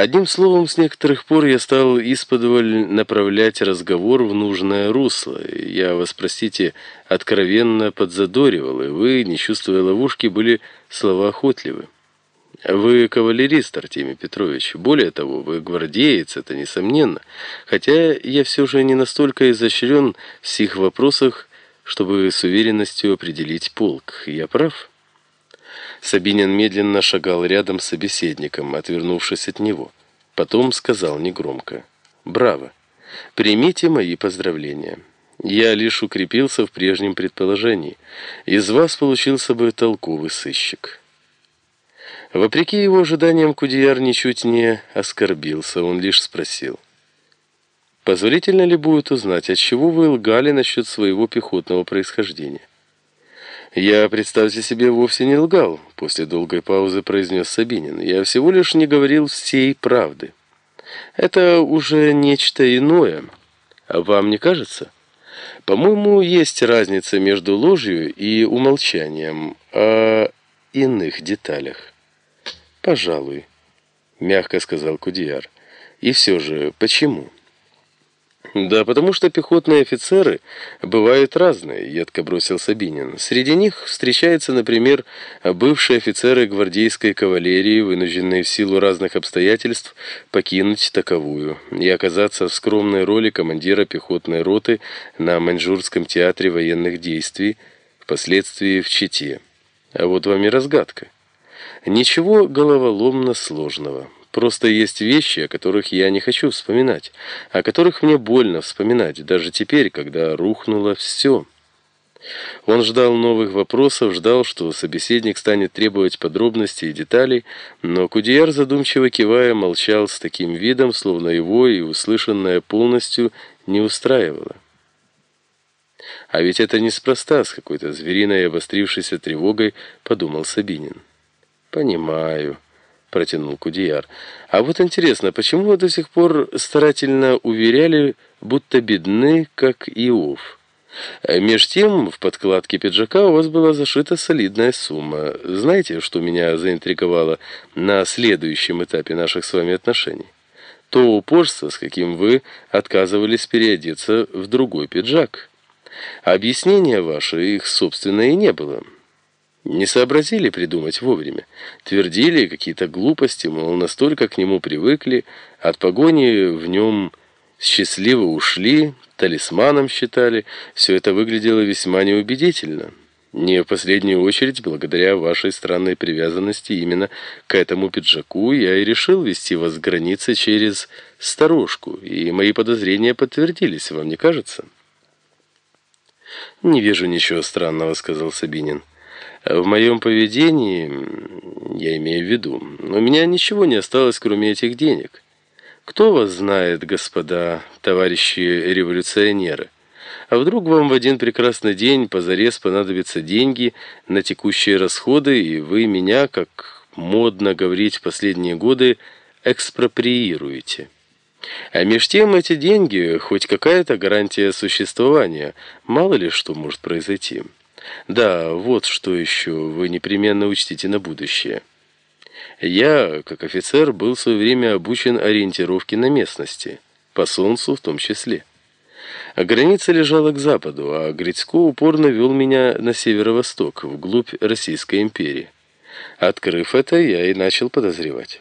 Одним словом, с некоторых пор я стал исподволь направлять разговор в нужное русло. Я вас, простите, откровенно подзадоривал, и вы, не чувствуя ловушки, были словоохотливы. Вы кавалерист, Артемий Петрович. Более того, вы гвардеец, это несомненно. Хотя я все же не настолько изощрен в сих вопросах, чтобы с уверенностью определить полк. Я прав?» Сабинин медленно шагал рядом с собеседником, отвернувшись от него. Потом сказал негромко. «Браво! Примите мои поздравления. Я лишь укрепился в прежнем предположении. Из вас получился бы толковый сыщик». Вопреки его ожиданиям, Кудияр ничуть не оскорбился, он лишь спросил. «Позволительно ли будет узнать, от чего вы лгали насчет своего пехотного происхождения?» «Я, представьте себе, вовсе не лгал», — после долгой паузы произнес Сабинин. «Я всего лишь не говорил всей правды. Это уже нечто иное. А вам не кажется? По-моему, есть разница между ложью и умолчанием о иных деталях». «Пожалуй», — мягко сказал Кудияр. «И все же, почему?» «Да потому что пехотные офицеры бывают разные», — едко бросил Сабинин. «Среди них встречаются, например, бывшие офицеры гвардейской кавалерии, вынужденные в силу разных обстоятельств покинуть таковую и оказаться в скромной роли командира пехотной роты на Маньчжурском театре военных действий, впоследствии в Чите. А вот вам и разгадка. Ничего головоломно сложного». Просто есть вещи, о которых я не хочу вспоминать, о которых мне больно вспоминать, даже теперь, когда рухнуло все. Он ждал новых вопросов, ждал, что собеседник станет требовать подробностей и деталей, но Кудияр, задумчиво кивая, молчал с таким видом, словно его и услышанное полностью не устраивало. А ведь это неспроста, с какой-то звериной обострившейся тревогой подумал Сабинин. «Понимаю». — протянул Кудияр. «А вот интересно, почему вы до сих пор старательно уверяли, будто бедны, как Иов? Меж тем, в подкладке пиджака у вас была зашита солидная сумма. Знаете, что меня заинтриговало на следующем этапе наших с вами отношений? То упорство, с каким вы отказывались переодеться в другой пиджак. Объяснения ваши, их, собственно, и не было». Не сообразили придумать вовремя. Твердили какие-то глупости, мол, настолько к нему привыкли, от погони в нем счастливо ушли, талисманом считали. Все это выглядело весьма неубедительно. Не в последнюю очередь, благодаря вашей странной привязанности именно к этому пиджаку, я и решил вести вас с границы через сторожку, и мои подозрения подтвердились, вам не кажется? «Не вижу ничего странного», — сказал Сабинин. В моем поведении, я имею в виду, у меня ничего не осталось, кроме этих денег. Кто вас знает, господа, товарищи революционеры? А вдруг вам в один прекрасный день позарез понадобятся деньги на текущие расходы, и вы меня, как модно говорить в последние годы, экспроприируете? А меж тем эти деньги, хоть какая-то гарантия существования, мало ли что может произойти. Да, вот что еще вы непременно учтите на будущее. Я, как офицер, был в свое время обучен ориентировке на местности, по солнцу в том числе. А граница лежала к западу, а Грицько упорно вел меня на северо-восток, вглубь Российской империи. Открыв это, я и начал подозревать.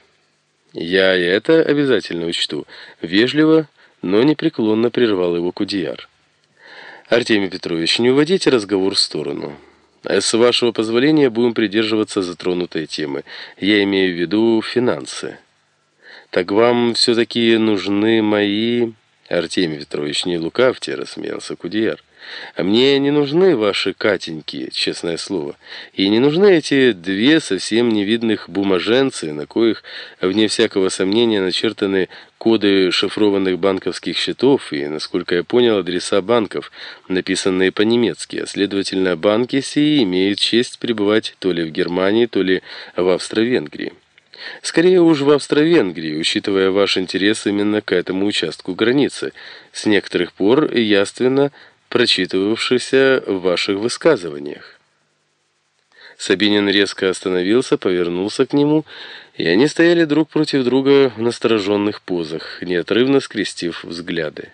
Я и это обязательно учту. Вежливо, но непреклонно прервал его Кудияр. Артемий Петрович, не уводите разговор в сторону. С вашего позволения будем придерживаться затронутой темы. Я имею в виду финансы. Так вам все-таки нужны мои... Артемий Петрович, не лукавьте, рассмеялся Кудияр. А мне не нужны ваши катеньки, честное слово. И не нужны эти две совсем невидных бумаженцы, на коих, вне всякого сомнения, начертаны коды шифрованных банковских счетов и, насколько я понял, адреса банков, написанные по-немецки. А следовательно, банки сии имеют честь пребывать то ли в Германии, то ли в Австро-Венгрии. Скорее уж в Австро-Венгрии, учитывая ваш интерес именно к этому участку границы, с некоторых пор яственно прочитывавшийся в ваших высказываниях. Сабинин резко остановился, повернулся к нему, и они стояли друг против друга в настороженных позах, неотрывно скрестив взгляды.